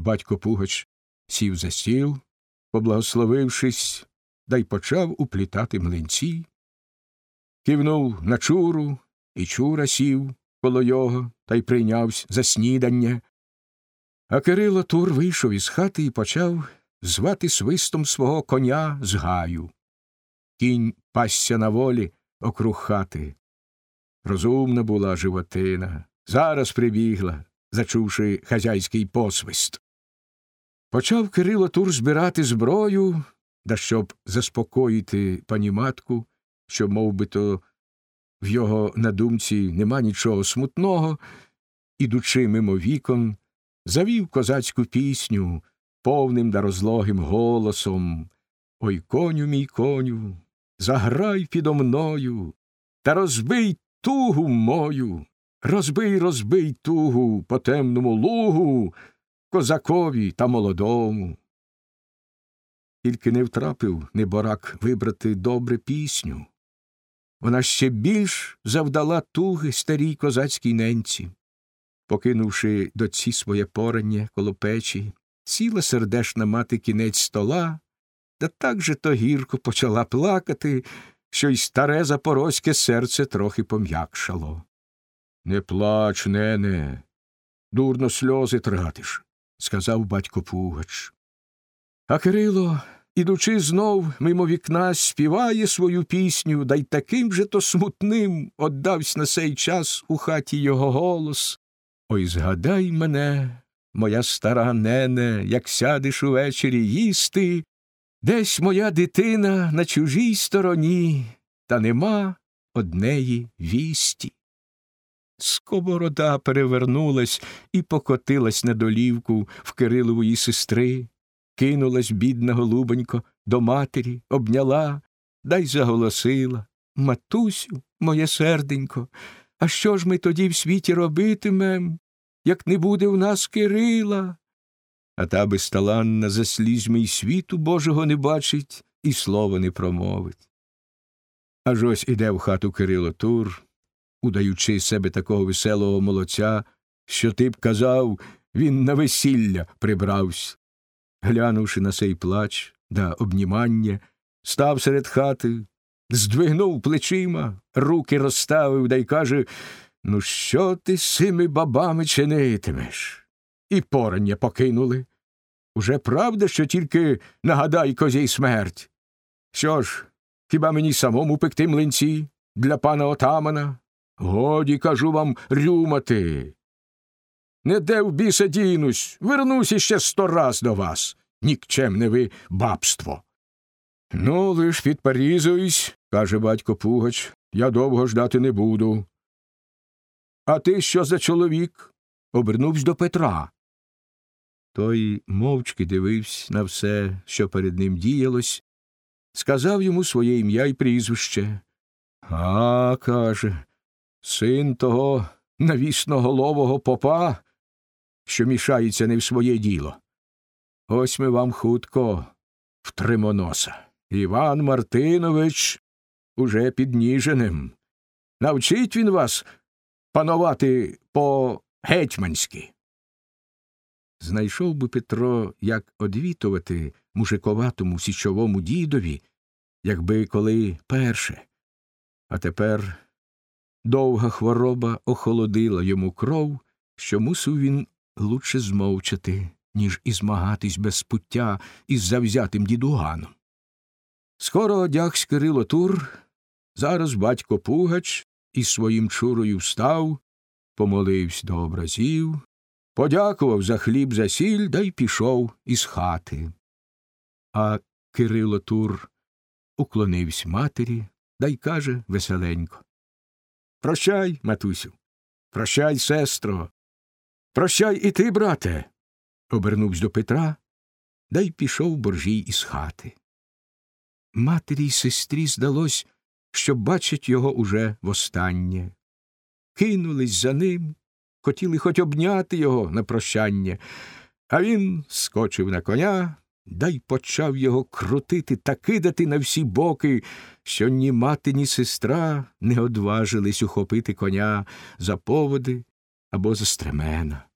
батько Пугач сів за стіл, поблагословившись, да й почав уплітати млинці. Кивнув на чуру, і чура сів коло його та й прийнявсь за снідання. А Кирило Тур вийшов із хати і почав звати свистом свого коня з гаю. Кінь пасся на волі округ хати. Розумна була животина, зараз прибігла, зачувши хазяйський посвист. Почав Кирило Тур збирати зброю, да щоб заспокоїти пані матку, що мов би то в його на думці нема нічого смутного, ідучи мимо вікон, завів козацьку пісню повним да розлогим голосом. Ой коню мій коню, заграй підо мною, та розбий тугу мою, розбий, розбий тугу по темному лугу, козакові та молодому. Тільки не втрапив неборак вибрати добре пісню. Вона ще більш завдала туги старій козацькій ненці. Покинувши доці своє порання коло печі, сіла сердешна мати кінець стола, та так же то гірко почала плакати, що й старе запорозьке серце трохи пом'якшало. Не плач, нене, дурно сльози тратиш, сказав батько Пугач. А Кирило, ідучи знов мимо вікна, співає свою пісню, да й таким же то смутним отдавсь на сей час у хаті його голос. Ой, згадай мене, моя стара нене, як сядеш увечері їсти, десь моя дитина на чужій стороні, та нема однеї вісті. Скоборода перевернулась і покотилась на долівку в Кирилової сестри, кинулась, бідна голубонько, до матері, обняла, да й заголосила Матусю, моє серденько, а що ж ми тоді в світі робитимем, як не буде в нас Кирила? А та безталанна за слізьми й світу Божого не бачить і слова не промовить. Аж ось іде в хату Кирило Тур, удаючи себе такого веселого молодця, що ти б казав, він на весілля прибрався. Глянувши на сей плач да обнімання, став серед хати, здвигнув плечима, руки розставив да й каже Ну, що ти з цими бабами чинитимеш? І порання покинули. Уже правда, що тільки нагадай козій смерть. Що ж, хіба мені самому пекти млинці для пана отамана? Годі, кажу вам, рюмати. Не де в біса дінусь, вернусь іще сто раз до вас, нікчемне ви бабство. Ну, лиш підпарізуюсь, каже батько Пугач, я довго ждати не буду. А ти що за чоловік? обернувся до Петра. Той мовчки дивився на все, що перед ним діялось, сказав йому своє ім'я і прізвище. А, каже, син того навісноголового попа, що мішається не в своє діло. Ось ми вам хутко в тримоноса. Іван Мартинович уже підніженим. Навчить він вас панувати по гетьманськи. Знайшов би Петро, як одвітувати мужиковатому січовому дідові, якби коли перше. А тепер довга хвороба охолодила йому кров, що мусив він лучше змовчати, ніж і змагатись без пуття із завзятим дідуганом. Скоро одягсь Кирило Тур, зараз батько Пугач із своїм чурою встав, помолився до образів, подякував за хліб за сіль да й пішов із хати. А Кирило Тур уклонився матері да й каже веселенько Прощай, матусю, прощай, сестро, прощай і ти, брате. Обернувся до Петра да й пішов боржій із хати. Матері й сестрі здалось, що бачать його уже востаннє. Кинулись за ним, хотіли хоч обняти його на прощання, а він скочив на коня да й почав його крутити та кидати на всі боки, що ні мати, ні сестра не одважились ухопити коня за поводи або за стремена.